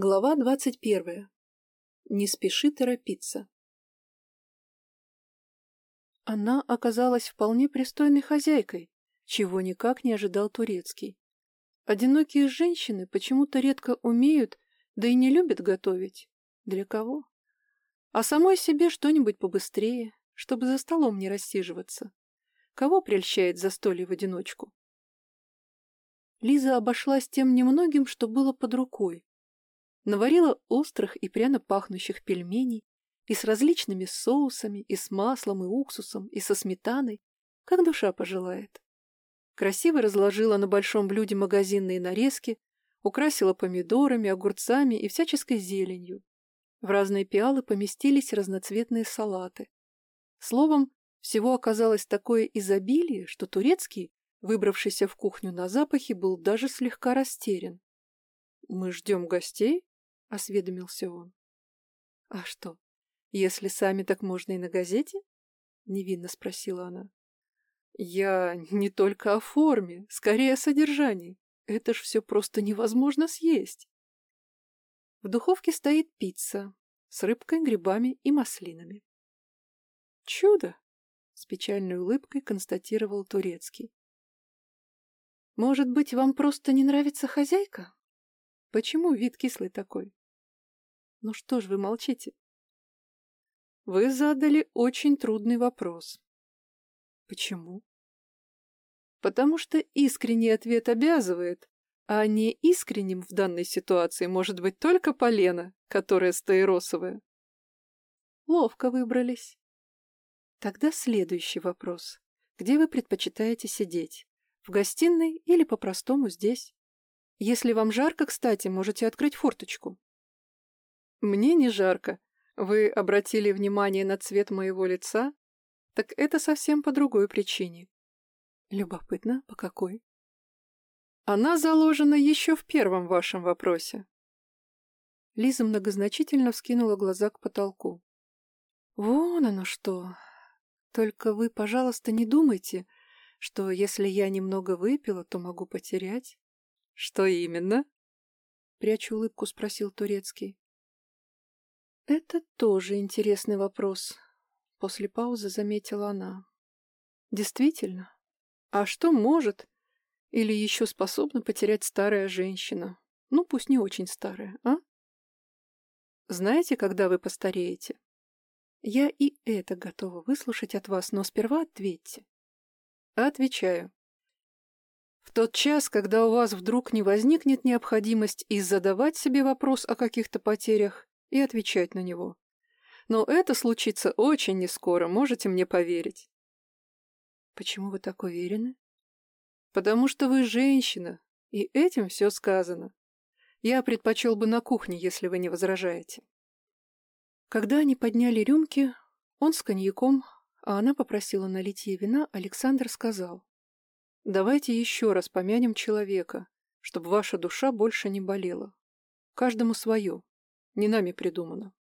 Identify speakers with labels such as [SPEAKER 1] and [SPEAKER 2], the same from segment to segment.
[SPEAKER 1] Глава двадцать первая. Не спеши торопиться. Она оказалась вполне пристойной хозяйкой, чего никак не ожидал Турецкий. Одинокие женщины почему-то редко умеют, да и не любят готовить. Для кого? А самой себе что-нибудь побыстрее, чтобы за столом не рассиживаться. Кого прельщает застолье в одиночку? Лиза обошлась тем немногим, что было под рукой. Наварила острых и пряно пахнущих пельменей и с различными соусами, и с маслом, и уксусом, и со сметаной, как душа пожелает. Красиво разложила на большом блюде магазинные нарезки, украсила помидорами, огурцами и всяческой зеленью. В разные пиалы поместились разноцветные салаты. Словом, всего оказалось такое изобилие, что турецкий, выбравшийся в кухню на запахе, был даже слегка растерян. «Мы ждем гостей?» — осведомился он. «А что, если сами так можно и на газете?» — невинно спросила она. «Я не только о форме, скорее о содержании. Это ж все просто невозможно съесть». В духовке стоит пицца с рыбкой, грибами и маслинами. «Чудо!» — с печальной улыбкой констатировал Турецкий. «Может быть, вам просто не нравится хозяйка? Почему вид кислый такой?» «Ну что ж вы молчите?» «Вы задали очень трудный вопрос». «Почему?» «Потому что искренний ответ обязывает, а не искренним в данной ситуации может быть только полено, которое стаиросовое». «Ловко выбрались». Тогда следующий вопрос. Где вы предпочитаете сидеть? В гостиной или по-простому здесь? Если вам жарко, кстати, можете открыть форточку. Мне не жарко. Вы обратили внимание на цвет моего лица? Так это совсем по другой причине. Любопытно, по какой? Она заложена еще в первом вашем вопросе. Лиза многозначительно вскинула глаза к потолку. Вон оно что. Только вы, пожалуйста, не думайте, что если я немного выпила, то могу потерять. Что именно? Прячу улыбку, спросил Турецкий. Это тоже интересный вопрос. После паузы заметила она. Действительно. А что может или еще способна потерять старая женщина? Ну, пусть не очень старая, а? Знаете, когда вы постареете? Я и это готова выслушать от вас, но сперва ответьте. Отвечаю. В тот час, когда у вас вдруг не возникнет необходимость и задавать себе вопрос о каких-то потерях и отвечать на него. Но это случится очень нескоро, можете мне поверить. Почему вы так уверены? Потому что вы женщина, и этим все сказано. Я предпочел бы на кухне, если вы не возражаете. Когда они подняли рюмки, он с коньяком, а она попросила налить ей вина, Александр сказал. «Давайте еще раз помянем человека, чтобы ваша душа больше не болела. Каждому свое, не нами придумано».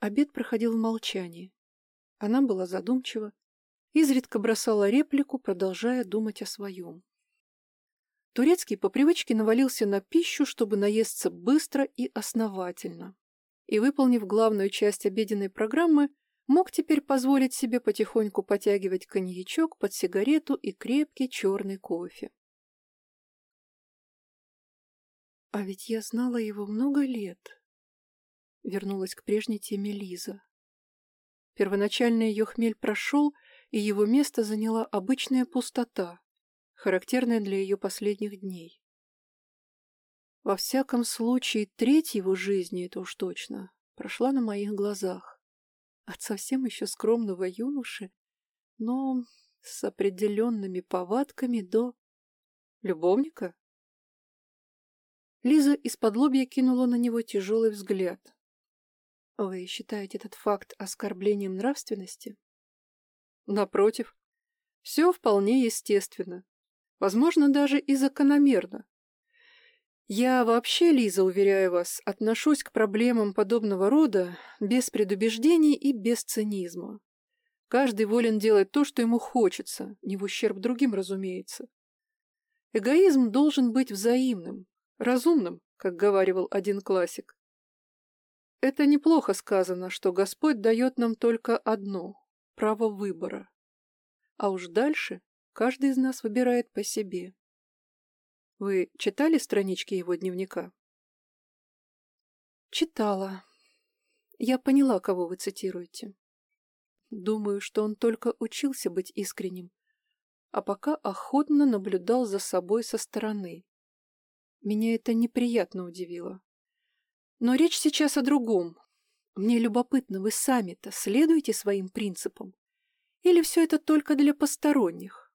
[SPEAKER 1] Обед проходил в молчании. Она была задумчива, изредка бросала реплику, продолжая думать о своем. Турецкий по привычке навалился на пищу, чтобы наесться быстро и основательно и, выполнив главную часть обеденной программы, мог теперь позволить себе потихоньку потягивать коньячок под сигарету и крепкий черный кофе. А ведь я знала его много лет. Вернулась к прежней теме Лиза. Первоначальный ее хмель прошел, и его место заняла обычная пустота, характерная для ее последних дней. Во всяком случае, треть его жизни, это уж точно, прошла на моих глазах. От совсем еще скромного юноши, но с определенными повадками до... Любовника? Лиза из-под лобья кинула на него тяжелый взгляд. Вы считаете этот факт оскорблением нравственности? Напротив, все вполне естественно. Возможно, даже и закономерно. Я вообще, Лиза, уверяю вас, отношусь к проблемам подобного рода без предубеждений и без цинизма. Каждый волен делать то, что ему хочется, не в ущерб другим, разумеется. Эгоизм должен быть взаимным, разумным, как говаривал один классик. Это неплохо сказано, что Господь дает нам только одно – право выбора. А уж дальше каждый из нас выбирает по себе. Вы читали странички его дневника? Читала. Я поняла, кого вы цитируете. Думаю, что он только учился быть искренним, а пока охотно наблюдал за собой со стороны. Меня это неприятно удивило. Но речь сейчас о другом. Мне любопытно, вы сами-то следуете своим принципам? Или все это только для посторонних?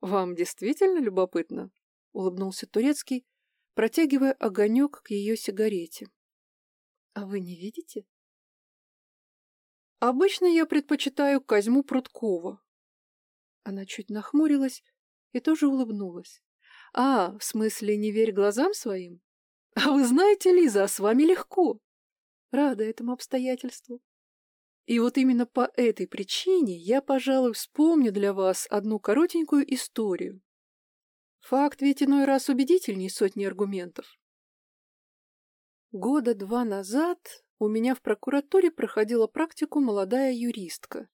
[SPEAKER 1] Вам действительно любопытно? Улыбнулся Турецкий, протягивая огонек к ее сигарете. А вы не видите? Обычно я предпочитаю Козьму Прудкова. Она чуть нахмурилась и тоже улыбнулась. А, в смысле, не верь глазам своим? А вы знаете, Лиза, а с вами легко. Рада этому обстоятельству. И вот именно по этой причине я, пожалуй, вспомню для вас одну коротенькую историю. Факт ведь иной раз убедительней сотни аргументов. Года два назад у меня в прокуратуре проходила практику молодая юристка.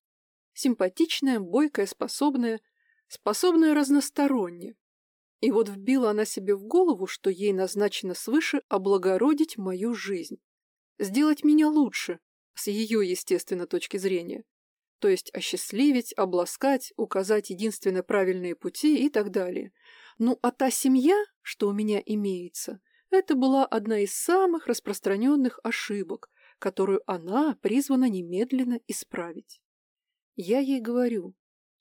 [SPEAKER 1] Симпатичная, бойкая, способная, способная разносторонне. И вот вбила она себе в голову, что ей назначено свыше облагородить мою жизнь. Сделать меня лучше, с ее, естественно, точки зрения. То есть осчастливить, обласкать, указать единственно правильные пути и так далее. Ну, а та семья, что у меня имеется, это была одна из самых распространенных ошибок, которую она призвана немедленно исправить. Я ей говорю,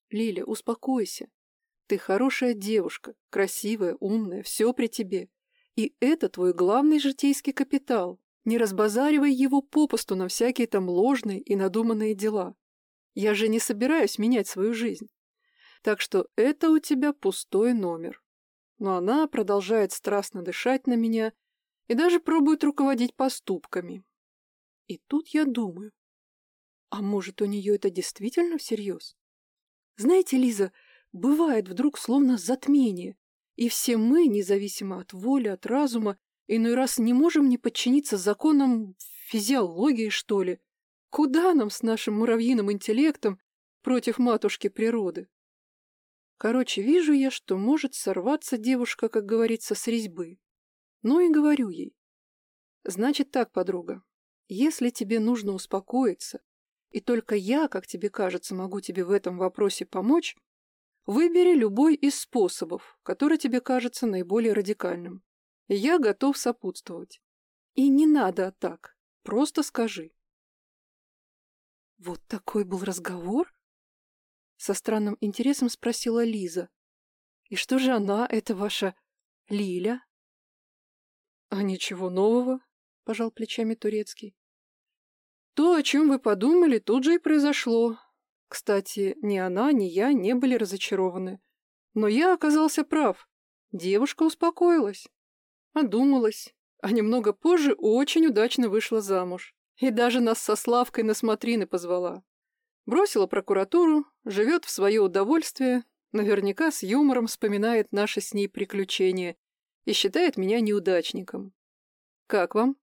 [SPEAKER 1] Лиля, успокойся. Ты хорошая девушка, красивая, умная, все при тебе. И это твой главный житейский капитал. Не разбазаривай его попусту на всякие там ложные и надуманные дела. Я же не собираюсь менять свою жизнь. Так что это у тебя пустой номер. Но она продолжает страстно дышать на меня и даже пробует руководить поступками. И тут я думаю, а может, у нее это действительно всерьез? Знаете, Лиза, бывает вдруг словно затмение, и все мы, независимо от воли, от разума, иной раз не можем не подчиниться законам физиологии, что ли. Куда нам с нашим муравьиным интеллектом против матушки природы? Короче, вижу я, что может сорваться девушка, как говорится, с резьбы. Ну и говорю ей. Значит так, подруга, если тебе нужно успокоиться, и только я, как тебе кажется, могу тебе в этом вопросе помочь, Выбери любой из способов, который тебе кажется наиболее радикальным. Я готов сопутствовать. И не надо так. Просто скажи. Вот такой был разговор? Со странным интересом спросила Лиза. И что же она, это ваша Лиля? А ничего нового, пожал плечами Турецкий. То, о чем вы подумали, тут же и произошло. Кстати, ни она, ни я не были разочарованы. Но я оказался прав. Девушка успокоилась. Одумалась. А немного позже очень удачно вышла замуж. И даже нас со Славкой на смотрины позвала. Бросила прокуратуру, живет в свое удовольствие, наверняка с юмором вспоминает наши с ней приключения и считает меня неудачником. Как вам?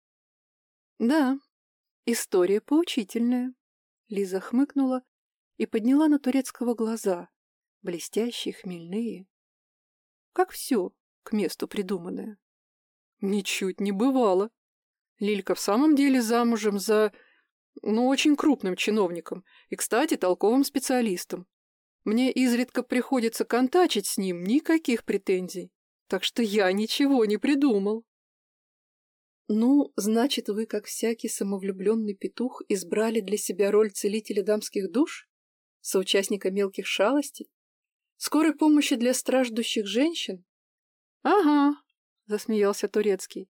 [SPEAKER 1] Да, история поучительная. Лиза хмыкнула и подняла на турецкого глаза, блестящие, хмельные. Как все к месту придуманное. Ничуть не бывало. Лилька в самом деле замужем за, ну, очень крупным чиновником и, кстати, толковым специалистом. Мне изредка приходится контачить с ним, никаких претензий. Так что я ничего не придумал. Ну, значит, вы, как всякий самовлюбленный петух, избрали для себя роль целителя дамских душ? Соучастника мелких шалостей? Скорой помощи для страждущих женщин? Ага, засмеялся Турецкий.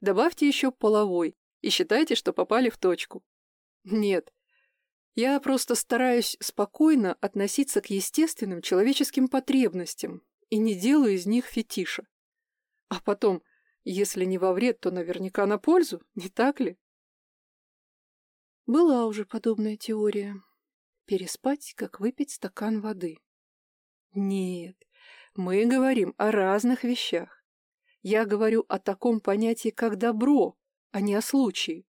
[SPEAKER 1] Добавьте еще половой и считайте, что попали в точку. Нет, я просто стараюсь спокойно относиться к естественным человеческим потребностям и не делаю из них фетиша. А потом, если не во вред, то наверняка на пользу, не так ли? Была уже подобная теория. Переспать, как выпить стакан воды. Нет, мы говорим о разных вещах. Я говорю о таком понятии, как добро, а не о случае.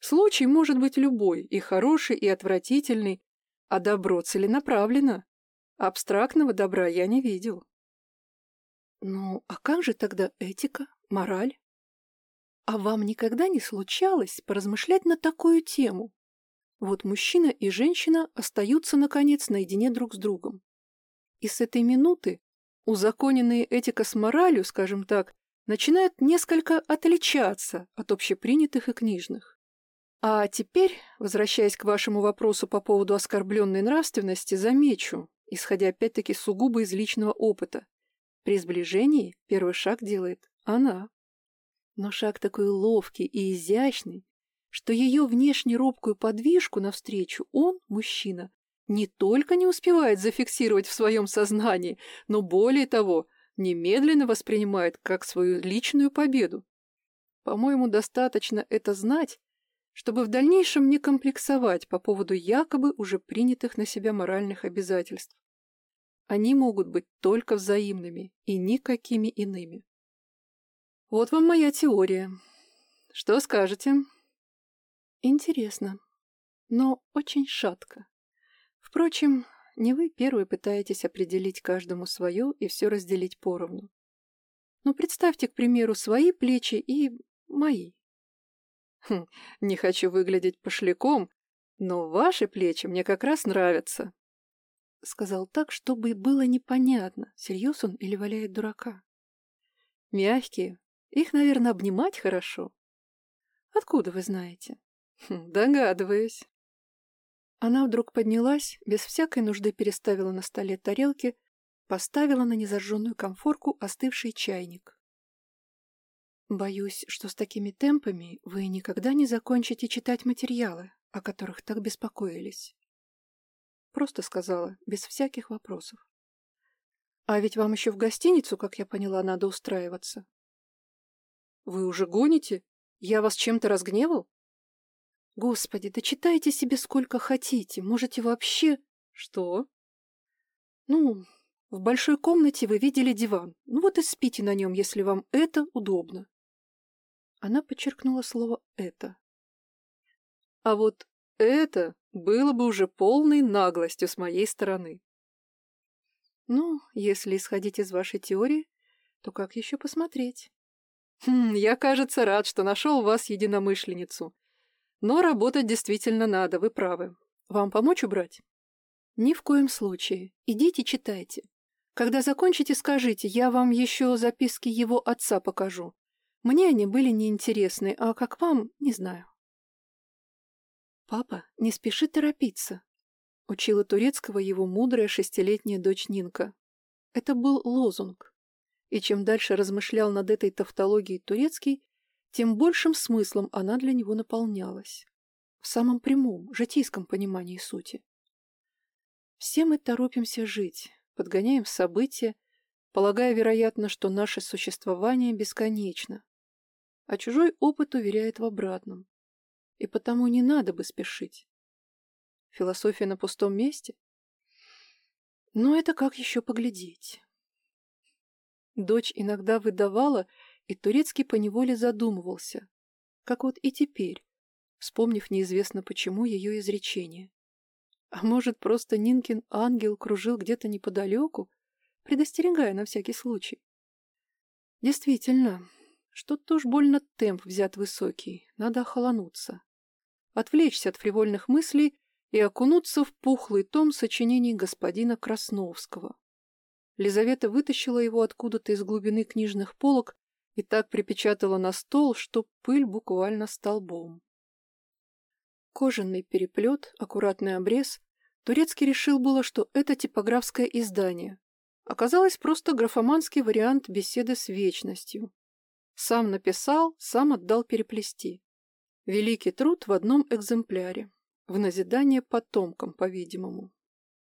[SPEAKER 1] Случай может быть любой, и хороший, и отвратительный, а добро целенаправленно. Абстрактного добра я не видел. Ну, а как же тогда этика, мораль? А вам никогда не случалось поразмышлять на такую тему? Вот мужчина и женщина остаются, наконец, наедине друг с другом. И с этой минуты узаконенные этика с моралью, скажем так, начинают несколько отличаться от общепринятых и книжных. А теперь, возвращаясь к вашему вопросу по поводу оскорбленной нравственности, замечу, исходя опять-таки сугубо из личного опыта, при сближении первый шаг делает она. Но шаг такой ловкий и изящный, что ее внешне робкую подвижку навстречу он, мужчина, не только не успевает зафиксировать в своем сознании, но более того, немедленно воспринимает как свою личную победу. По-моему, достаточно это знать, чтобы в дальнейшем не комплексовать по поводу якобы уже принятых на себя моральных обязательств. Они могут быть только взаимными и никакими иными. Вот вам моя теория. Что скажете? Интересно, но очень шатко. Впрочем, не вы первые пытаетесь определить каждому свое и все разделить поровну. Но представьте, к примеру, свои плечи и мои. Хм, не хочу выглядеть пошляком, но ваши плечи мне как раз нравятся. Сказал так, чтобы было непонятно, всерьез он или валяет дурака. Мягкие, их, наверное, обнимать хорошо. Откуда вы знаете? Хм, догадываюсь. Она вдруг поднялась, без всякой нужды переставила на столе тарелки, поставила на незажженную конфорку остывший чайник. Боюсь, что с такими темпами вы никогда не закончите читать материалы, о которых так беспокоились. Просто сказала, без всяких вопросов. А ведь вам еще в гостиницу, как я поняла, надо устраиваться. Вы уже гоните? Я вас чем-то разгневал? Господи, да читайте себе сколько хотите. Можете вообще... Что? Ну, в большой комнате вы видели диван. Ну вот и спите на нем, если вам это удобно. Она подчеркнула слово «это». А вот это было бы уже полной наглостью с моей стороны. Ну, если исходить из вашей теории, то как еще посмотреть? Хм, я, кажется, рад, что нашел вас единомышленницу. Но работать действительно надо, вы правы. Вам помочь убрать? Ни в коем случае. Идите читайте. Когда закончите, скажите, я вам еще записки его отца покажу. Мне они были неинтересны, а как вам, не знаю. «Папа, не спеши торопиться», — учила турецкого его мудрая шестилетняя дочь Нинка. Это был лозунг. И чем дальше размышлял над этой тавтологией турецкий, тем большим смыслом она для него наполнялась. В самом прямом, житейском понимании сути. Все мы торопимся жить, подгоняем события, полагая, вероятно, что наше существование бесконечно. А чужой опыт уверяет в обратном. И потому не надо бы спешить. Философия на пустом месте? Но это как еще поглядеть. Дочь иногда выдавала, и Турецкий поневоле задумывался, как вот и теперь, вспомнив неизвестно почему ее изречение. А может, просто Нинкин ангел кружил где-то неподалеку, предостерегая на всякий случай? Действительно, что-то уж больно темп взят высокий, надо охолонуться. Отвлечься от фривольных мыслей и окунуться в пухлый том сочинений господина Красновского. Лизавета вытащила его откуда-то из глубины книжных полок и так припечатала на стол, что пыль буквально столбом. Кожаный переплет, аккуратный обрез. Турецкий решил было, что это типографское издание. Оказалось просто графоманский вариант беседы с вечностью. Сам написал, сам отдал переплести. Великий труд в одном экземпляре. В назидание потомкам, по-видимому.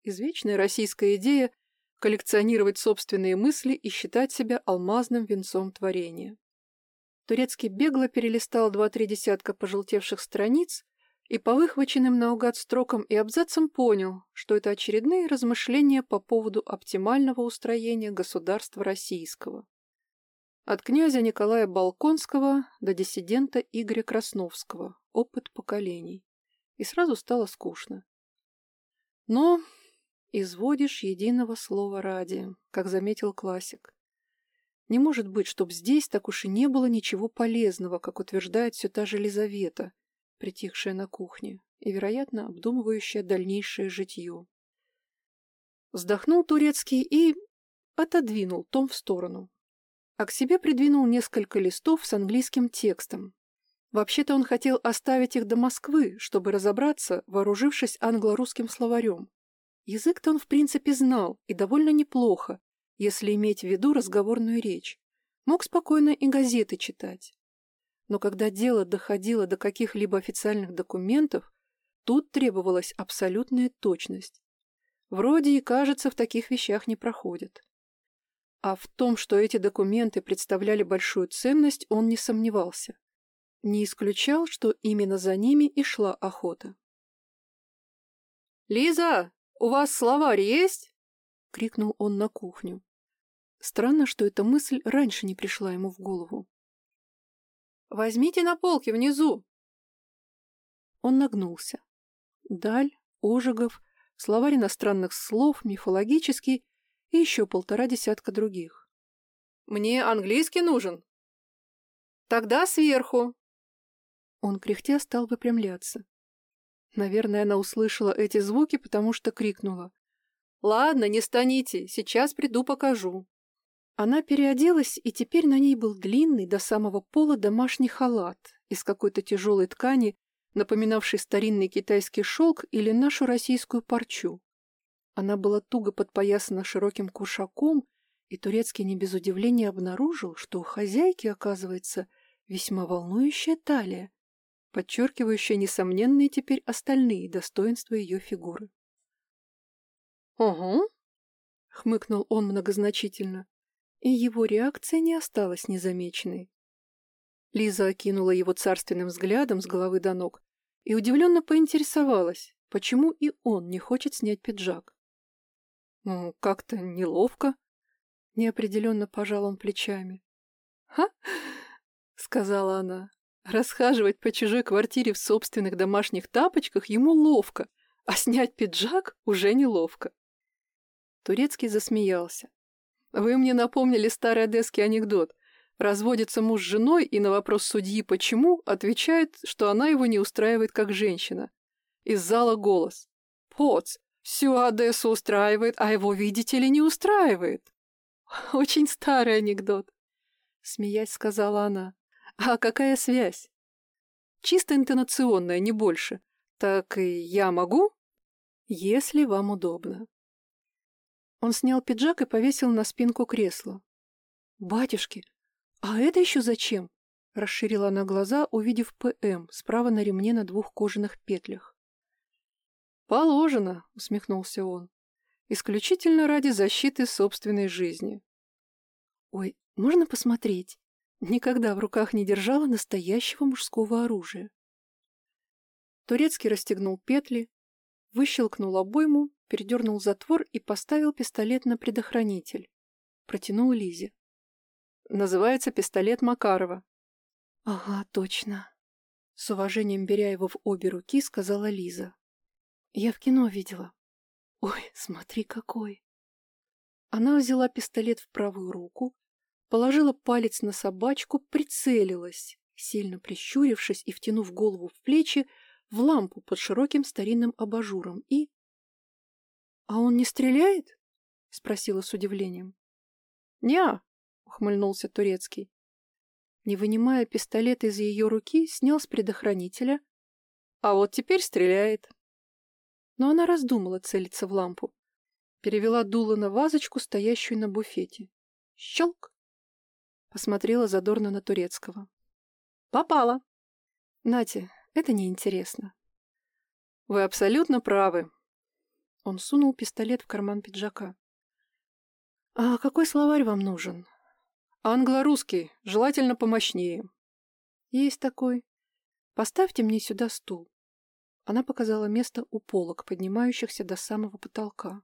[SPEAKER 1] Извечная российская идея коллекционировать собственные мысли и считать себя алмазным венцом творения. Турецкий бегло перелистал два-три десятка пожелтевших страниц и по выхваченным наугад строкам и абзацам понял, что это очередные размышления по поводу оптимального устроения государства российского. От князя Николая Балконского до диссидента Игоря Красновского. Опыт поколений. И сразу стало скучно. Но изводишь единого слова ради, как заметил классик. Не может быть, чтоб здесь так уж и не было ничего полезного, как утверждает все та же Лизавета, притихшая на кухне и, вероятно, обдумывающая дальнейшее житье. Вздохнул турецкий и отодвинул том в сторону. А к себе придвинул несколько листов с английским текстом. Вообще-то он хотел оставить их до Москвы, чтобы разобраться, вооружившись англо-русским словарем. Язык-то он в принципе знал, и довольно неплохо, если иметь в виду разговорную речь. Мог спокойно и газеты читать. Но когда дело доходило до каких-либо официальных документов, тут требовалась абсолютная точность. Вроде и, кажется, в таких вещах не проходит. А в том, что эти документы представляли большую ценность, он не сомневался. Не исключал, что именно за ними и шла охота. «Лиза, у вас словарь есть?» — крикнул он на кухню. Странно, что эта мысль раньше не пришла ему в голову. «Возьмите на полке внизу!» Он нагнулся. Даль, Ожегов, словарь иностранных слов, мифологический и еще полтора десятка других. «Мне английский нужен». «Тогда сверху». Он кряхтя стал выпрямляться. Наверное, она услышала эти звуки, потому что крикнула. «Ладно, не станите, сейчас приду покажу». Она переоделась, и теперь на ней был длинный до самого пола домашний халат из какой-то тяжелой ткани, напоминавший старинный китайский шелк или нашу российскую парчу. Она была туго подпоясана широким кушаком, и Турецкий не без удивления обнаружил, что у хозяйки, оказывается, весьма волнующая талия, подчеркивающая несомненные теперь остальные достоинства ее фигуры. «Угу», — хмыкнул он многозначительно, и его реакция не осталась незамеченной. Лиза окинула его царственным взглядом с головы до ног и удивленно поинтересовалась, почему и он не хочет снять пиджак. «Ну, как-то неловко», — неопределенно пожал он плечами. «Ха!» — сказала она. «Расхаживать по чужой квартире в собственных домашних тапочках ему ловко, а снять пиджак уже неловко». Турецкий засмеялся. «Вы мне напомнили старый одесский анекдот. Разводится муж с женой и на вопрос судьи «почему?» отвечает, что она его не устраивает как женщина. Из зала голос. «Поц, всю Одессу устраивает, а его, видите ли, не устраивает». «Очень старый анекдот», — смеясь сказала она. «А какая связь?» «Чисто интонационная, не больше. Так и я могу?» «Если вам удобно». Он снял пиджак и повесил на спинку кресла. «Батюшки, «А это еще зачем?» — расширила она глаза, увидев ПМ справа на ремне на двух кожаных петлях. «Положено», — усмехнулся он, — «исключительно ради защиты собственной жизни». «Ой, можно посмотреть?» Никогда в руках не держала настоящего мужского оружия. Турецкий расстегнул петли, выщелкнул обойму, передернул затвор и поставил пистолет на предохранитель. Протянул Лизе. Называется пистолет Макарова. Ага, точно. С уважением беря его в обе руки, сказала Лиза. Я в кино видела. Ой, смотри какой. Она взяла пистолет в правую руку, положила палец на собачку, прицелилась, сильно прищурившись и втянув голову в плечи, в лампу под широким старинным абажуром и... — А он не стреляет? — спросила с удивлением. — Неа, — ухмыльнулся Турецкий. Не вынимая пистолет из ее руки, снял с предохранителя. А вот теперь стреляет. Но она раздумала целиться в лампу. Перевела дуло на вазочку, стоящую на буфете. Щелк! Посмотрела задорно на Турецкого. Попала. Нате, это неинтересно. Вы абсолютно правы. Он сунул пистолет в карман пиджака. А какой словарь вам нужен? Англо-русский, желательно помощнее. Есть такой. Поставьте мне сюда стул. Она показала место у полок, поднимающихся до самого потолка.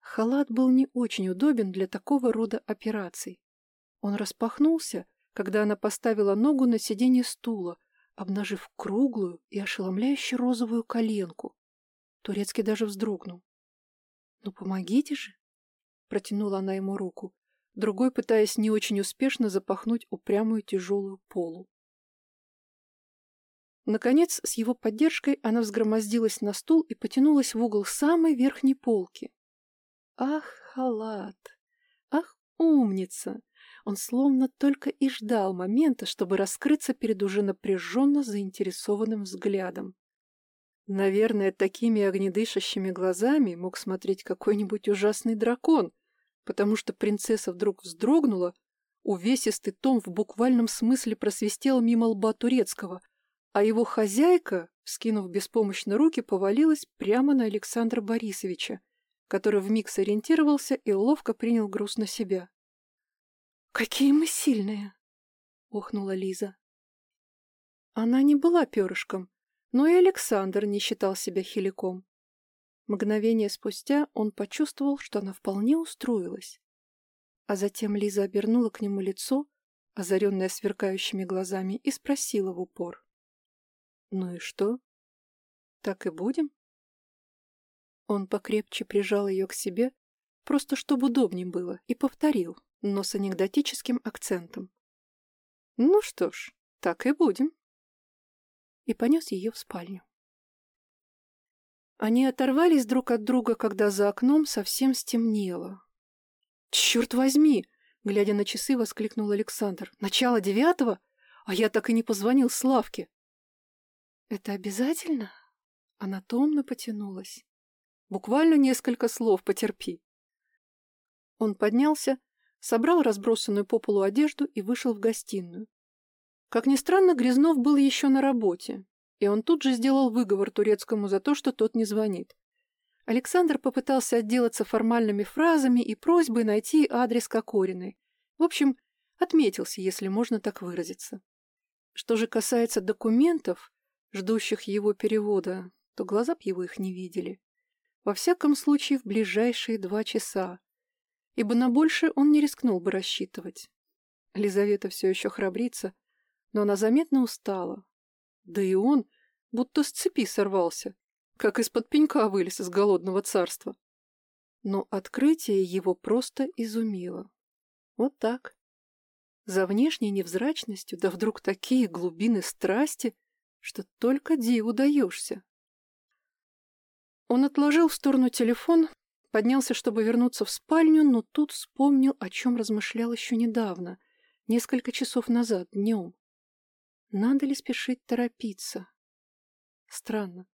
[SPEAKER 1] Халат был не очень удобен для такого рода операций. Он распахнулся, когда она поставила ногу на сиденье стула, обнажив круглую и ошеломляюще розовую коленку. Турецкий даже вздрогнул. «Ну, помогите же!» — протянула она ему руку, другой пытаясь не очень успешно запахнуть упрямую тяжелую полу. Наконец, с его поддержкой она взгромоздилась на стул и потянулась в угол самой верхней полки. Ах, халат! Ах, умница! Он словно только и ждал момента, чтобы раскрыться перед уже напряженно заинтересованным взглядом. Наверное, такими огнедышащими глазами мог смотреть какой-нибудь ужасный дракон, потому что принцесса вдруг вздрогнула, увесистый том в буквальном смысле просвистел мимо лба турецкого, а его хозяйка, скинув беспомощно руки, повалилась прямо на Александра Борисовича, который вмиг сориентировался и ловко принял груз на себя. «Какие мы сильные!» — охнула Лиза. Она не была перышком, но и Александр не считал себя хиликом. Мгновение спустя он почувствовал, что она вполне устроилась. А затем Лиза обернула к нему лицо, озаренное сверкающими глазами, и спросила в упор. «Ну и что? Так и будем?» Он покрепче прижал ее к себе, просто чтобы удобнее было, и повторил, но с анекдотическим акцентом. «Ну что ж, так и будем». И понес ее в спальню. Они оторвались друг от друга, когда за окном совсем стемнело. «Черт возьми!» — глядя на часы, воскликнул Александр. «Начало девятого? А я так и не позвонил Славке!» «Это обязательно?» Она томно потянулась. «Буквально несколько слов, потерпи». Он поднялся, собрал разбросанную по полу одежду и вышел в гостиную. Как ни странно, Грязнов был еще на работе, и он тут же сделал выговор турецкому за то, что тот не звонит. Александр попытался отделаться формальными фразами и просьбой найти адрес Кокориной. В общем, отметился, если можно так выразиться. Что же касается документов, ждущих его перевода, то глаза б его их не видели. Во всяком случае, в ближайшие два часа. Ибо на больше он не рискнул бы рассчитывать. Лизавета все еще храбрится, но она заметно устала. Да и он будто с цепи сорвался, как из-под пенька вылез из голодного царства. Но открытие его просто изумило. Вот так. За внешней невзрачностью, да вдруг такие глубины страсти — что только диву даешься. Он отложил в сторону телефон, поднялся, чтобы вернуться в спальню, но тут вспомнил, о чем размышлял еще недавно, несколько часов назад, днем. Надо ли спешить торопиться? Странно.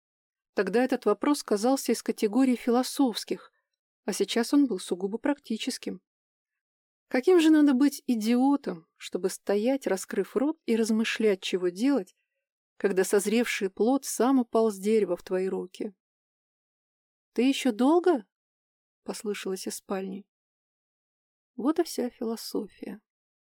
[SPEAKER 1] Тогда этот вопрос казался из категории философских, а сейчас он был сугубо практическим. Каким же надо быть идиотом, чтобы стоять, раскрыв рот и размышлять, чего делать, когда созревший плод сам упал с дерева в твои руки. «Ты еще долго?» — послышалось из спальни. Вот и вся философия.